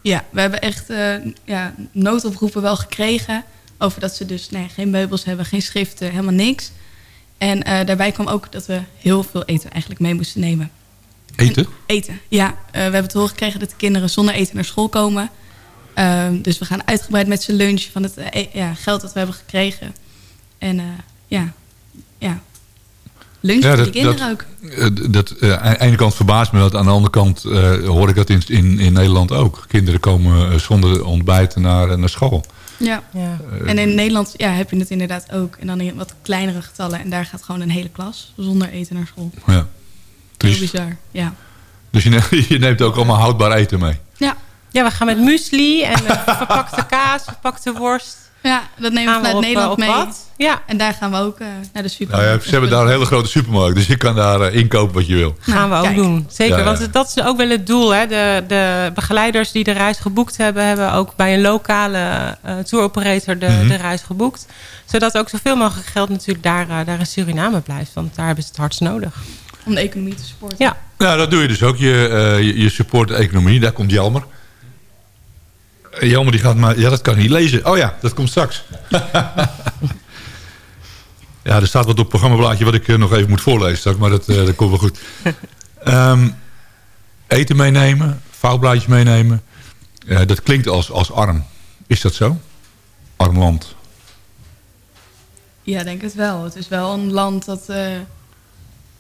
Ja, we hebben echt eh, ja, noodoproepen wel gekregen. Over dat ze dus nee, geen meubels hebben, geen schriften, helemaal niks. En daarbij kwam ook dat we heel veel eten eigenlijk mee moesten nemen. Eten? Eten, ja. Eh, we hebben te horen gekregen dat de kinderen zonder eten naar school komen. Ehm, dus we gaan uitgebreid met ze lunchen van het eh, e- ja, geld dat we hebben gekregen. En eh, ja, ja. lunch voor de kinderen ook. eh, dat, eh, aan de ene kant verbaast me dat. Aan de andere kant eh, hoor ik dat in, in, in Nederland ook. Kinderen komen zonder ontbijt naar, naar school. Ja. Ja. En in Nederland ja, heb je het inderdaad ook. En dan in wat kleinere getallen. En daar gaat gewoon een hele klas zonder eten naar school. Ja. Heel bizar, ja. Dus je, ne- je neemt ook allemaal houdbaar eten mee. Ja. Ja, we gaan met muesli en eh, verpakte kaas, verpakte worst. Ja, dat nemen we vanuit Nederland eh, op mee. Ja. En daar gaan we ook eh, naar de super. Nou ja, ze hebben daar een hele grote supermarkt. Dus je kan daar inkopen wat je wil. Gaan we ook kijk. doen. Zeker, Ja, ja. want dat is ook wel het doel. Hè? De, de begeleiders die de reis geboekt hebben... hebben ook bij een lokale eh touroperator de, Mhm. de reis geboekt. Zodat ook zoveel mogelijk geld natuurlijk daar, eh, daar in Suriname blijft. Want daar hebben ze het hardst nodig. Om de economie te supporten. Ja. Nou, dat doe je dus ook. Je, eh, je, je support de economie. Daar komt Jelmer. Eh, Jelmer die gaat maar... Ja, dat kan ik niet lezen. Oh ja, dat komt straks. ja, er staat wat op het programmablaadje wat ik eh, nog even moet voorlezen straks. Maar dat, eh, dat komt wel goed. Ehm, eten meenemen. Vouwblaadjes meenemen. Eh, dat klinkt als, als arm. Is dat zo? Arm land. Ja, denk het wel. Het is wel een land dat eh,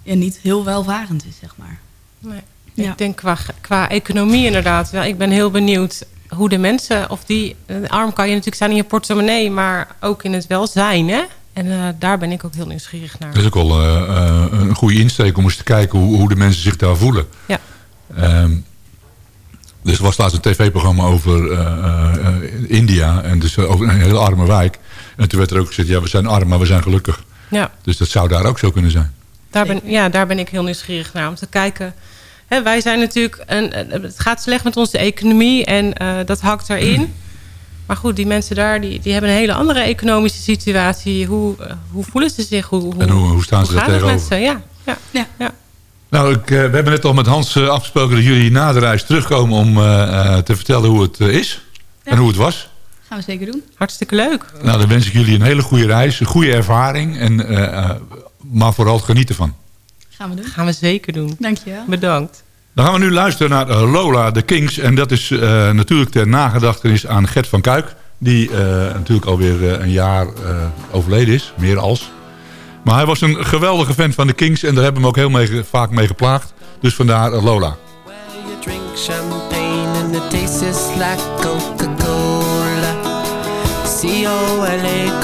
ja, niet heel welvarend is, zeg maar. Nee. Ja. Ik denk qua, qua economie inderdaad. wel. Ik ben heel benieuwd hoe de mensen... of die arm kan je natuurlijk zijn in je portemonnee... maar ook in het welzijn. Hè? En eh, daar ben ik ook heel nieuwsgierig naar. Dat is ook wel eh, eh, een goede insteek om eens te kijken hoe, hoe de mensen zich daar voelen. Ja. Ehm, dus er was laatst een tv-programma over eh, eh, eh, India. En dus over een hele arme wijk. En toen werd er ook gezegd, ja, we zijn arm, maar we zijn gelukkig. Ja. Dus dat zou daar ook zo kunnen zijn. Daar ben, ja, daar ben ik heel nieuwsgierig naar. Om te kijken. Hè, wij zijn natuurlijk. Een, het gaat slecht met onze economie. En eh, dat hakt erin. Maar goed, die mensen daar. Die, die hebben een hele andere economische situatie. Hoe, eh, hoe voelen ze zich? Hoe, hoe, En hoe, hoe staan ze daar gaat het met tegenover? Ja, ja, Ja. ja. Nou, ik, eh, we hebben net al met Hans afgesproken dat jullie na de reis terugkomen om eh, eh, te vertellen hoe het is. En hoe het was. Gaan we zeker doen. Hartstikke leuk. Nou, dan wens ik jullie een hele goede reis, een goede ervaring. En, eh, eh, maar vooral genieten van. Gaan we doen. Gaan we zeker doen. Dankjewel. Bedankt. Dan gaan we nu luisteren naar eh, Lola de Kings. En dat is eh, natuurlijk ter nagedachtenis aan Gert van Kuik. Die eh, natuurlijk alweer een jaar eh, overleden is. Meer als. Maar hij was een geweldige fan van de Kings. En daar hebben we hem ook heel mee, vaak mee geplaagd. Dus vandaar Lola. You drink champagne and is like Coca-Cola. C-O-L-A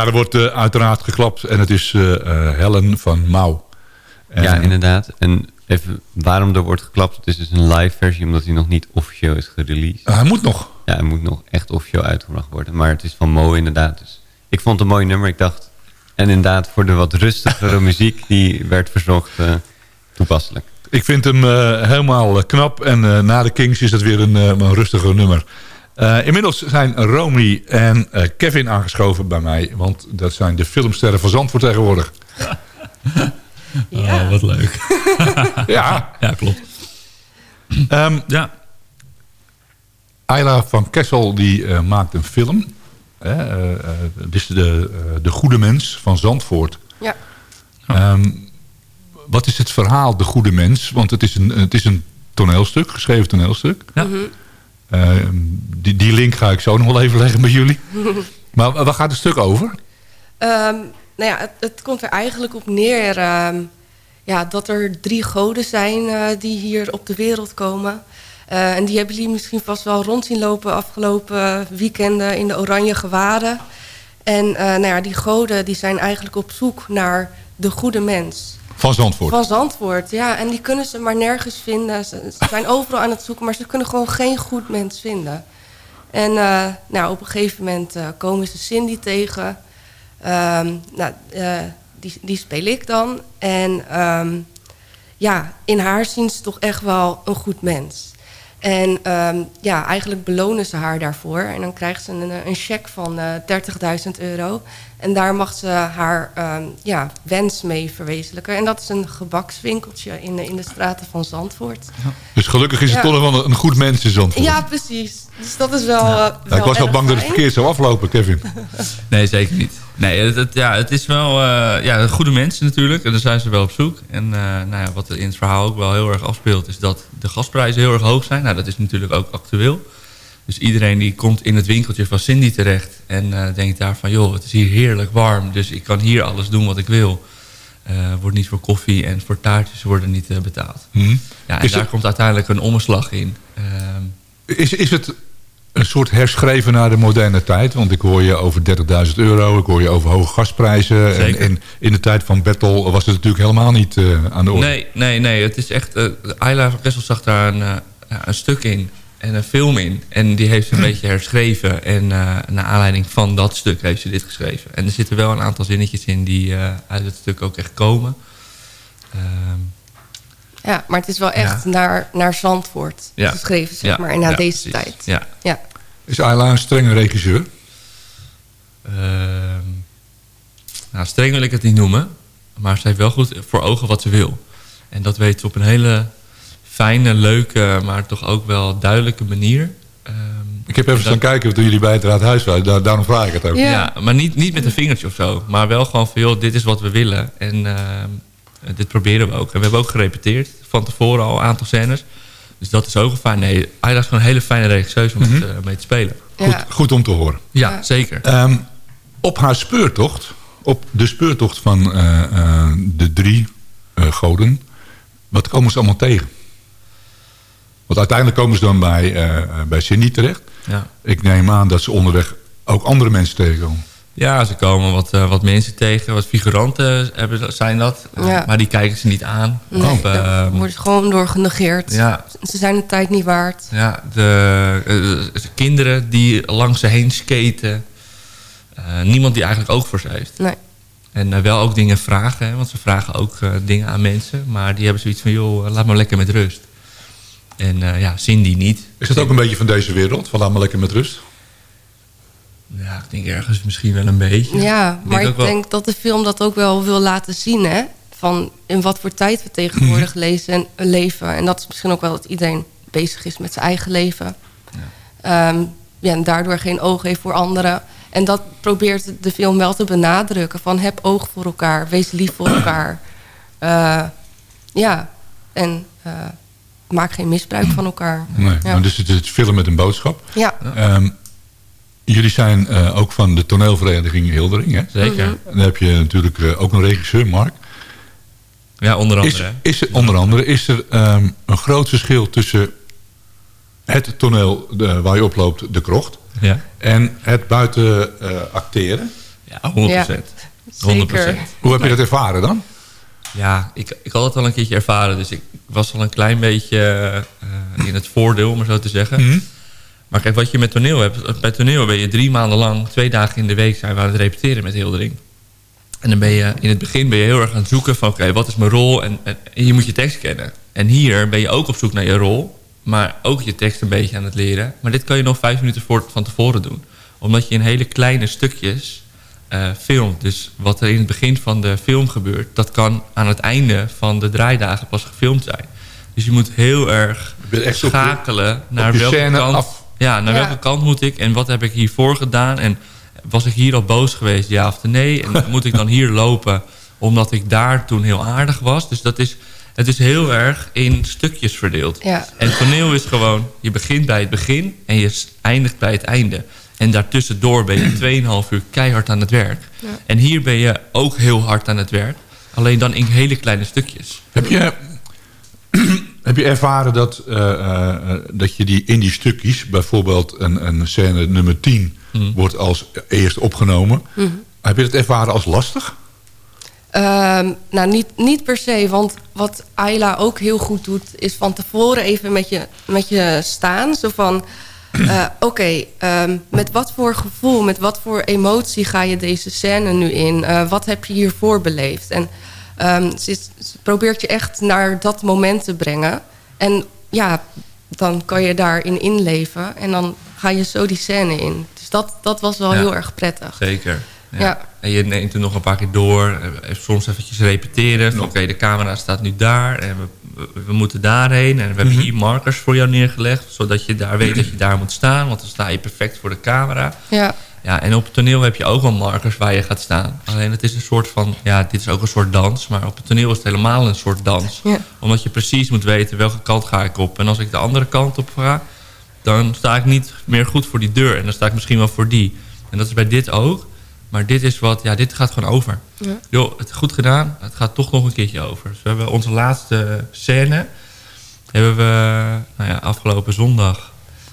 Ja, er wordt eh, uiteraard geklapt. En het is eh, eh, Helen van Mouw. Ja, inderdaad. En even waarom er wordt geklapt. Het is dus een live versie, omdat hij nog niet officieel is gereleased. hij moet nog. Ja, hij moet nog echt officieel uitgebracht worden. Maar het is van Mo inderdaad. Dus ik vond het een mooi nummer. Ik dacht, en inderdaad voor de wat rustigere muziek die werd verzocht, toepasselijk. Ik vind hem helemaal knap. En na de Kings is het weer een, een rustiger nummer. Eh, inmiddels zijn Romy en eh, Kevin aangeschoven bij mij. Want dat zijn de filmsterren van Zandvoort tegenwoordig. Oh, wat leuk. ja. Ja, klopt. ja. Ayla van Kessel die eh, maakt een film. Hè, eh, eh, dit is de, eh, de Goede Mens van Zandvoort. Ja. Ehm, wat is het verhaal De Goede Mens? Want het is een, het is een toneelstuk, geschreven toneelstuk. Mhm. Ehm, die, die link ga ik zo nog wel even leggen bij jullie. Maar waar gaat het stuk over? Ehm, nou ja, het, het komt er eigenlijk op neer ehm, ja, dat er drie goden zijn eh, die hier op de wereld komen. Eh, en die hebben jullie misschien vast wel rond zien lopen afgelopen weekenden in de oranje gewaden. En eh, nou ja, die goden die zijn eigenlijk op zoek naar de goede mens. Van Zandvoort. Van Zandvoort, ja. En die kunnen ze maar nergens vinden. Ze, zijn overal aan het zoeken, maar ze kunnen gewoon geen goed mens vinden. En eh, nou, op een gegeven moment eh, komen ze Cindy tegen. Ehm, nou, eh, die, die speel ik dan. En ehm, ja, in haar zien ze toch echt wel een goed mens. En ehm, ja, eigenlijk belonen ze haar daarvoor. En dan krijgt ze een, een cheque van eh 30.000 euro. En daar mag ze haar ehm, ja, wens mee verwezenlijken. En dat is een gebakswinkeltje in de, in de straten van Zandvoort. Dus gelukkig is het Ja. toch nog wel een, goed mens in Zandvoort. Ja, precies. Dus dat is wel, eh, Ja, wel ik was wel bang dat het verkeerd zou aflopen, Kevin. Nee, zeker niet. Nee, het, het- ja, het is wel eh, ja, goede mensen natuurlijk. En daar zijn ze wel op zoek. En eh, nou ja, wat er in het verhaal ook wel heel erg afspeelt... is dat de gasprijzen heel erg hoog zijn. Nou, dat is natuurlijk ook actueel. Dus iedereen die komt in het winkeltje van Cindy terecht... en eh, denkt daar van, joh, het is hier heerlijk warm... dus ik kan hier alles doen wat ik wil. Eh wordt niet voor koffie en voor taartjes worden niet eh, betaald. Mhm. Ja, en Is daar het- komt uiteindelijk een omslag in. Ehm, Is, is het een soort herschreven naar de moderne tijd? Want ik hoor je over 30.000 euro, ik hoor je over hoge gasprijzen. En, in de tijd van Battle was het natuurlijk helemaal niet aan de orde. Nee, nee, nee. Het is echt... Ayla van Kessel zag daar een, een stuk in. En een film in. En die heeft ze een beetje herschreven. En eh naar aanleiding van dat stuk heeft ze dit geschreven. En er zitten wel een aantal zinnetjes in die eh, uit het stuk ook echt komen. Ehm, Ja, maar het is wel echt Ja. naar, naar Zandvoort Ja. geschreven, zeg Ja, maar. En naar ja, deze precies. tijd. Ja. ja. Is Ayla een strenge regisseur? Ehm, nou, streng wil ik het niet noemen. Maar ze heeft wel goed voor ogen wat ze wil. En dat weet ze op een hele fijne, leuke, maar toch ook wel duidelijke manier. Ehm, Ik heb even staan kijken toen jullie bij het raadhuis waren. Daar, daarom vraag ik het ook. Ja, maar niet, niet met een vingertje of zo. Maar wel gewoon van, joh, dit is wat we willen. En ehm, dit proberen we ook. En we hebben ook gerepeteerd van tevoren al een aantal scènes. Dus dat is ook een fijn. Nee, Ayla is gewoon een hele fijne regisseur om met, eh, mee te spelen. Goed, goed om te horen. Ja, zeker. Ehm, op haar speurtocht, op de speurtocht van eh, eh, de drie eh, goden, wat komen ze allemaal tegen? Want uiteindelijk komen ze dan bij, eh, bij Cindy terecht. Ja. Ik neem aan dat ze onderweg ook andere mensen tegenkomen. Ja, ze komen wat, eh, wat mensen tegen, wat figuranten hebben, zijn dat. Ja. Maar die kijken ze niet aan. Nee, Of, wordt gewoon door genegeerd. Ja. Ze zijn de tijd niet waard. Ja, de, de kinderen die langs ze heen skaten. Eh, niemand die eigenlijk oog voor ze heeft. Nee. En wel ook dingen vragen, hè, want ze vragen ook eh, dingen aan mensen. Maar die hebben zoiets van, joh, laat maar lekker met rust. En eh, ja, Cindy niet. Is dat ook een beetje van deze wereld? Van laat maar lekker met rust. Ja, ik denk ergens misschien wel een beetje. Ja, maar ik wel- denk dat de film dat ook wel wil laten zien, hè? Van in wat voor tijd we tegenwoordig lezen en eh, leven. En dat is misschien ook wel dat iedereen bezig is met zijn eigen leven. Ja. ja, en daardoor geen oog heeft voor anderen. En dat probeert de film wel te benadrukken. Van heb oog voor elkaar, wees lief voor elkaar. Eh, ja, en eh, maak geen misbruik van elkaar. Nee, ja. maar dus het is het film met een boodschap. Ja. Ehm, jullie zijn eh, ook van de toneelvereniging Hildering, hè? Zeker. Mhm. En dan heb je natuurlijk eh, ook een regisseur, Mark. Ja, onder andere. Is, is er, onder andere is er ehm, een groot verschil tussen het toneel de, waar je oploopt, de krocht, Ja. en het buiten eh, acteren? Ja, 100%. 100%. Hoe heb je dat ervaren dan? Ja, ik, ik had het al een keertje ervaren. Dus ik was al een klein beetje eh, in het voordeel, om maar zo te zeggen. Mhm. Maar kijk, wat je met toneel hebt. Bij toneel ben je drie maanden lang, twee dagen in de week... zijn we aan het repeteren met Hildering. En dan ben je in het begin ben je heel erg aan het zoeken van... oké, wat is mijn rol? En, en, en je moet je tekst kennen. En hier ben je ook op zoek naar je rol... maar ook je tekst een beetje aan het leren. Maar dit kan je nog vijf minuten voor, van tevoren doen. Omdat je in hele kleine stukjes eh, filmt. Dus wat er in het begin van de film gebeurt... dat kan aan het einde van de draaidagen pas gefilmd zijn. Dus je moet heel erg op schakelen naar op je welke kant... af. Ja, naar Ja. welke kant moet ik en wat heb ik hiervoor gedaan? En was ik hier al boos geweest, ja of nee? En moet ik dan hier lopen omdat ik daar toen heel aardig was? Dus dat is, het is heel erg in stukjes verdeeld. Ja. En toneel is gewoon, je begint bij het begin en je eindigt bij het einde. En daartussendoor ben je 2,5 uur keihard aan het werk. Ja. En hier ben je ook heel hard aan het werk. Alleen dan in hele kleine stukjes. Heb je, heb je ervaren dat, eh, eh, dat je die in die stukjes... bijvoorbeeld een, een scène nummer 10 Mhm. wordt als eerst opgenomen... Mhm. heb je dat ervaren als lastig? Ehm, nou, niet, niet per se. Want wat Ayla ook heel goed doet... is van tevoren even met je, met je staan. Zo van... eh, Oké, ehm, met wat voor gevoel, met wat voor emotie ga je deze scène nu in? Eh, wat heb je hiervoor beleefd? En ehm, ze, probeert je echt naar dat moment te brengen. En ja, dan kan je daarin inleven. En dan ga je zo die scène in. Dus dat, dat was wel Ja. heel erg prettig. Zeker. Ja. Ja. En je neemt er nog een paar keer door. eh, Soms eventjes repeteren. van, Oké, de camera staat nu daar. En we, we, we moeten daarheen. En we hebben Mhm. hier markers voor jou neergelegd. Zodat je daar weet dat je daar moet staan. Want dan sta je perfect voor de camera. Ja. Ja, en op het toneel heb je ook wel markers waar je gaat staan. Alleen het is een soort van, ja, dit is ook een soort dans. Maar op het toneel is het helemaal een soort dans. Ja. Omdat je precies moet weten welke kant ga ik op. En als ik de andere kant op ga, dan sta ik niet meer goed voor die deur. En dan sta ik misschien wel voor die. En dat is bij dit ook. Maar dit is wat, ja, dit gaat gewoon over. Ja. Joh, het goed gedaan. Het gaat toch nog een keertje over. Dus we hebben onze laatste scène. Hebben we nou ja, afgelopen zondag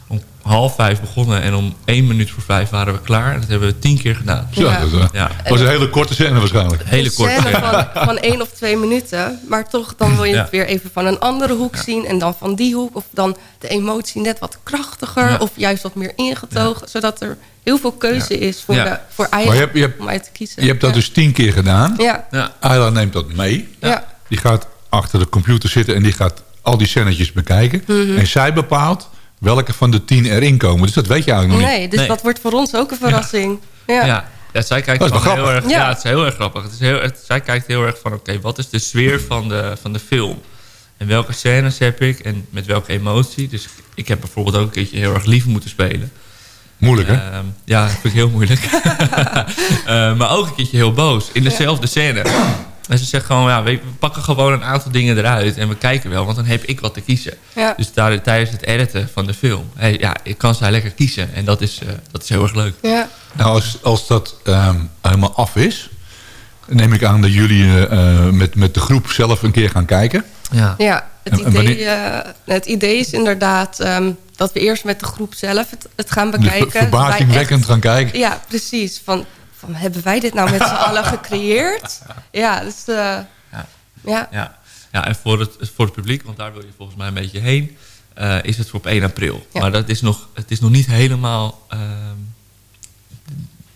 om half vijf begonnen. En om één minuut voor vijf waren we klaar. En dat hebben we tien keer gedaan. Zo, dat, eh, ja. was een hele korte scène waarschijnlijk. Hele Een korte scène van, van één of twee minuten. Maar toch, dan wil je Ja. het weer even van een andere hoek zien. En dan van die hoek. Of dan de emotie net wat krachtiger. Ja. Of juist wat meer ingetogen. Zodat er heel veel keuze is voor, Ja. de, voor je hebt, je hebt, om uit te kiezen. je hebt dat Ja. dus tien keer gedaan. Ja. Ja. Ayla neemt dat mee. Ja. Die gaat achter de computer zitten en die gaat al die scènetjes bekijken. Mhm. En zij bepaalt welke van de tien erin komen. Dus dat weet je eigenlijk nog niet. Nee, dus dat wordt voor ons ook een verrassing. Ja. Ja. Ja, zij kijkt Dat is wel gewoon heel erg. Ja. Ja. het is heel erg grappig. Het is heel, het, zij kijkt heel erg van: oké, wat is de sfeer van de, van de film? En welke scènes heb ik en met welke emotie? Dus ik heb bijvoorbeeld ook een keertje heel erg lief moeten spelen. Moeilijk, hè? Ehm, ja, dat vind ik heel moeilijk. Eh, maar ook een keertje heel boos in dezelfde scène. En ze zegt gewoon: ja, we pakken gewoon een aantal dingen eruit en we kijken wel, want dan heb ik wat te kiezen. Ja. Dus daar, tijdens het editen van de film, hey, ja, ik kan zij lekker kiezen en dat is, eh, dat is heel erg leuk. Ja. Nou, als, als dat ehm, helemaal af is... neem ik aan dat jullie eh, eh, met, met de groep zelf een keer gaan kijken. Ja. Ja, het idee, wanneer- eh, het idee is inderdaad ehm, dat we eerst met de groep zelf het, het gaan bekijken. Verbazingwekkend gaan kijken. Ja, precies. Van, van, hebben wij dit nou met z'n allen gecreëerd? Ja, dus... eh, ja. Ja, ja en voor het, voor het publiek, want daar wil je volgens mij een beetje heen, eh, is het voor op 1 april. Ja. Maar dat is nog, het is nog niet helemaal. ehm,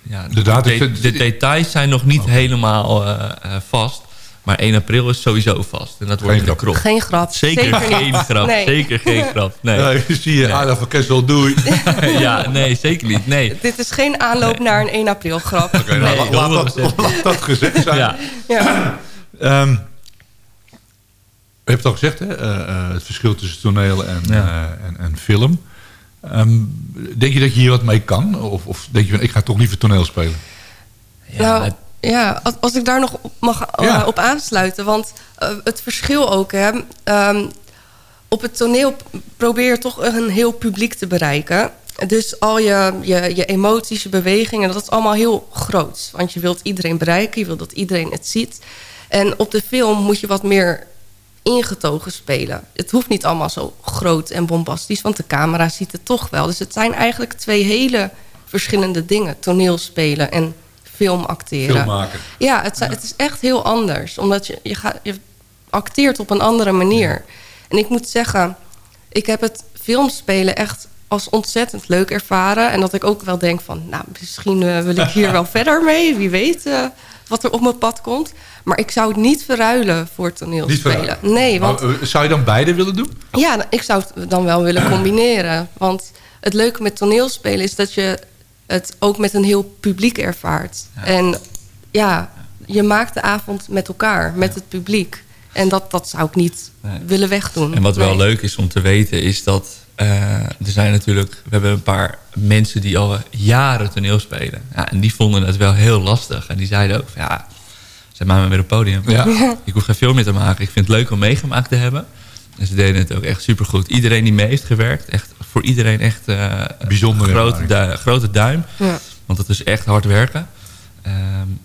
ja, De de, de details zijn nog niet helemaal eh, vast. Maar 1 april is sowieso vast. En dat wordt Geen de grap. krop. Geen grap. Zeker, Zeker niet. geen grap. Nee. Zeker geen grap. Nee. Nee, zie je, Ayla van Kessel, doei. ja, nee, zeker niet. Nee. Dit is geen aanloop naar een 1 april grap. Oké, nou, Nee, la- laat, dat, 100%. laat dat gezegd zijn. Ja. Ja. Ehm, je hebt het al gezegd, hè? eh, eh, het verschil tussen toneel en, Ja. eh, en, en film. Ehm, denk je dat je hier wat mee kan? Of, of denk je van, ik ga toch liever toneel spelen? nou, ja, als, als ik daar nog op mag eh, Ja. op aansluiten. Want eh, het verschil ook, hè. ehm, op het toneel probeer je toch een heel publiek te bereiken. Dus al je, je, je emoties, je bewegingen, dat is allemaal heel groot. Want je wilt iedereen bereiken, je wilt dat iedereen het ziet. En op de film moet je wat meer ingetogen spelen. Het hoeft niet allemaal zo groot en bombastisch, want de camera ziet het toch wel. Dus het zijn eigenlijk twee hele verschillende dingen. Toneelspelen en film acteren. Film maken. Ja, het, het is echt heel anders. Omdat je, je, gaat, je acteert op een andere manier. En ik moet zeggen, ik heb het filmspelen echt als ontzettend leuk ervaren. En dat ik ook wel denk van, nou, misschien eh, wil ik hier wel verder mee. Wie weet eh, wat er op mijn pad komt. Maar ik zou het niet verruilen voor toneelspelen. Nee, want Maar, eh, zou je dan beide willen doen? ja, ik zou het dan wel willen combineren. Want het leuke met toneelspelen is dat je het ook met een heel publiek ervaart. En ja, je maakt de avond met elkaar, met het publiek. En dat, dat zou ik niet Nee. willen wegdoen. En wat wel Nee. leuk is om te weten is dat eh, er zijn natuurlijk, we hebben een paar mensen die al jaren toneel spelen. Ja, en die vonden het wel heel lastig. En die zeiden ook van ja, zet maar weer op het podium. Ja. Ik hoef geen film meer te maken. Ik vind het leuk om meegemaakt te hebben. En ze deden het ook echt supergoed. Iedereen die mee heeft gewerkt, echt voor iedereen echt eh, Bijzondere grote, du- grote duim. Ja. Want het is echt hard werken. Ehm,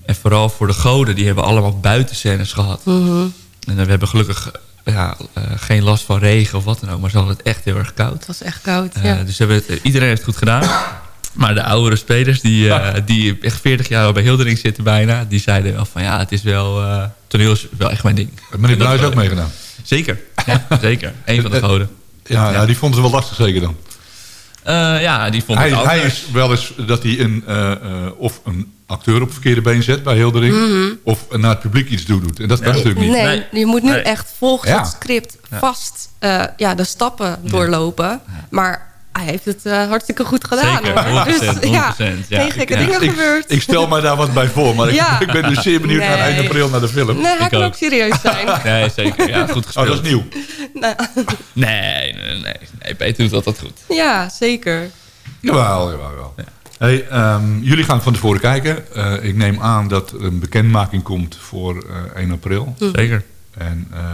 en vooral voor de goden, die hebben allemaal buitenscènes gehad. Mhm. En we hebben gelukkig ja, eh, geen last van regen of wat dan ook. Maar ze hadden het echt heel erg koud. Het was echt koud, Eh, ja. Dus ze hebben het, iedereen heeft het goed gedaan. Maar de oudere spelers, die, eh, die echt 40 jaar bij Hildering zitten bijna... die zeiden wel van ja, het is wel... eh, toneel is wel echt mijn ding. Meneer Bluis wel- ook meegedaan? Zeker, ja, zeker. Eén van de goden. Ja, ja. die vonden ze wel lastig zeker dan. Eh, ja, die vond Hij, het hij is wel eens dat hij een, eh, eh, of een acteur op verkeerde been zet bij Hildering... Mhm. of naar het publiek iets toe doet. En dat kan natuurlijk niet. Nee, je moet nu Nee. echt volgens Ja. het script vast eh, ja, de stappen doorlopen. Maar hij heeft het eh, hartstikke goed gedaan. Zeker, hoor. 100%, Dus, ja, 100%, ja. geen gekke Ja. dingen Ik, gebeurd. ik stel mij daar wat bij voor, maar ik, Ja. ik ben dus zeer benieuwd naar. 1 april naar de film. Nee, hij Ik kan ook. ook serieus zijn. Nee, zeker. Ja, goed gespeeld. Oh, dat is nieuw. Nou, Nee, nee, nee. nee Peter doet altijd goed. ja, zeker. Jawel, jawel, jawel. Hey, ehm, jullie gaan van tevoren kijken. Eh, ik neem aan dat er een bekendmaking komt voor eh 1 april. Zeker. En ehm,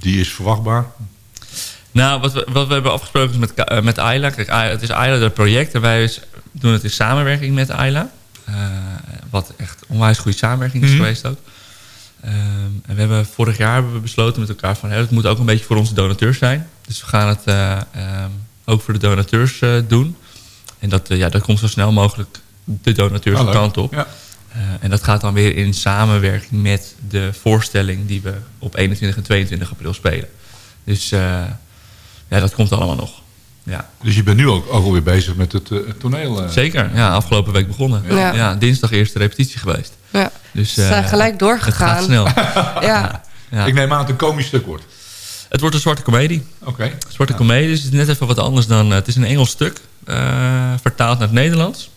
die is verwachtbaar. Nou, wat we, wat we hebben afgesproken is met, eh, met Ayla. Kijk, Ayla- het is Ayla het project en wij doen het in samenwerking met Ayla. Eh, wat echt onwijs goede samenwerking is Mhm. geweest ook. Ehm, en we hebben, vorig jaar hebben we besloten met elkaar van... Hè, het moet ook een beetje voor onze donateurs zijn. Dus we gaan het eh, ehm, ook voor de donateurs doen. En dat, ja, dat komt zo snel mogelijk de donateurs leuk. kant op. Ja. En dat gaat dan weer in samenwerking met de voorstelling... die we op 21 en 22 april spelen. Dus ja, dat komt allemaal nog. Ja. Dus je bent nu ook, ook alweer bezig met het, eh, toneel. eh. Zeker, ja, afgelopen week begonnen. Ja. Ja. dinsdag eerste repetitie geweest. Ja. Dus, Ze zijn eh, gelijk doorgegaan. Het gaat snel. Ja. Ja. Ik neem aan dat het een komisch stuk wordt. Het wordt een zwarte komedie. Oké. Zwarte komedie dus het is net even wat anders dan... het is een Engels stuk, eh, vertaald naar het Nederlands.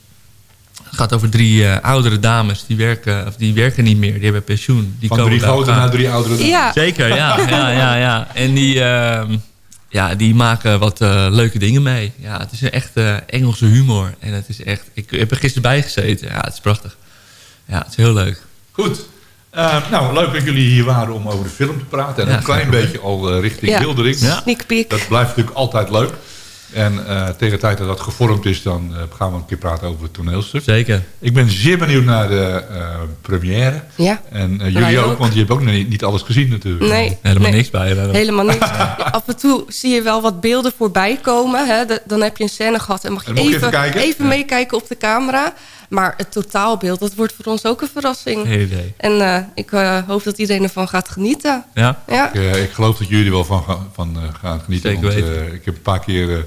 Het gaat over drie eh, oudere dames, die werken, of die werken niet meer. Die hebben pensioen. Die Van komen drie grote naar drie oudere dames. Ja. Zeker, ja. ja, ja, ja. En die, ehm, ja, die maken wat eh, leuke dingen mee. Ja, het is een echte Engelse humor. En het is echt... Ik heb er gisteren bij gezeten. Ja, het is prachtig. Ja, het is heel leuk. Goed. Eh, nou, leuk dat jullie hier waren om over de film te praten. En Ja, een klein beetje al eh, richting Ja. Wildering. Ja. Sneak peek. Dat blijft natuurlijk altijd leuk. En eh, tegen de tijd dat dat gevormd is, dan eh, gaan we een keer praten over het toneelstuk. Zeker. Ik ben zeer benieuwd naar de eh, première. Ja. En jullie ook, ook. want je hebt ook nog niet, niet alles gezien natuurlijk. Nee. Helemaal nee. niks bij. Helemaal niks. Ja, af en toe zie je wel wat beelden voorbij komen. Hè? De- dan heb je een scène gehad en mag je En even, even kijken? even Ja. meekijken op de camera. Maar het totaalbeeld, dat wordt voor ons ook een verrassing. Idee. En eh, ik hoop dat iedereen ervan gaat genieten. Ja? Ja. Ik, ik geloof dat jullie er wel van, gaan- van eh, gaan genieten. Zeker want, weten. eh, ik heb een paar keer eh,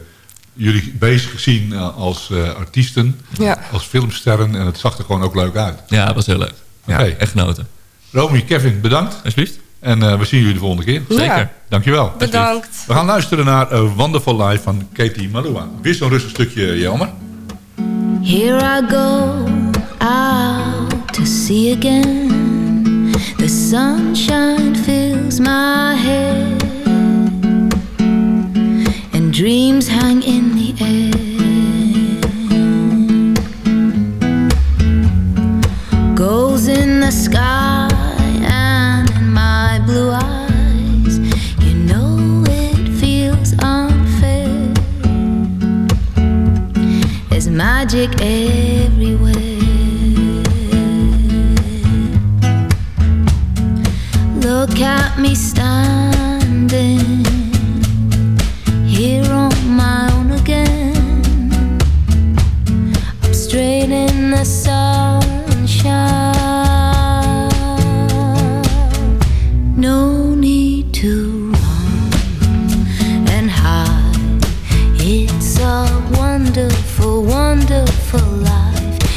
jullie bezig gezien eh, als eh, artiesten, Ja. als filmsterren. En het zag er gewoon ook leuk uit. Ja, dat was heel leuk. Ja, echt genoten. Romy, Kevin, bedankt. Alsjeblieft. En eh, we zien jullie de volgende keer. Ja. Zeker. Dankjewel. Bedankt. We gaan luisteren naar Wonderful Life van Katie Malua. Weer zo'n rustig stukje, Jelmer. Here I go out to sea again. The sunshine fills my head, dreams hang in the air. Goes in the sky and in my blue eyes. You know it feels unfair. There's magic everywhere. Look at me standing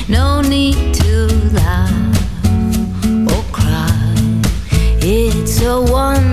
No need to laugh or cry. It's a wonderful,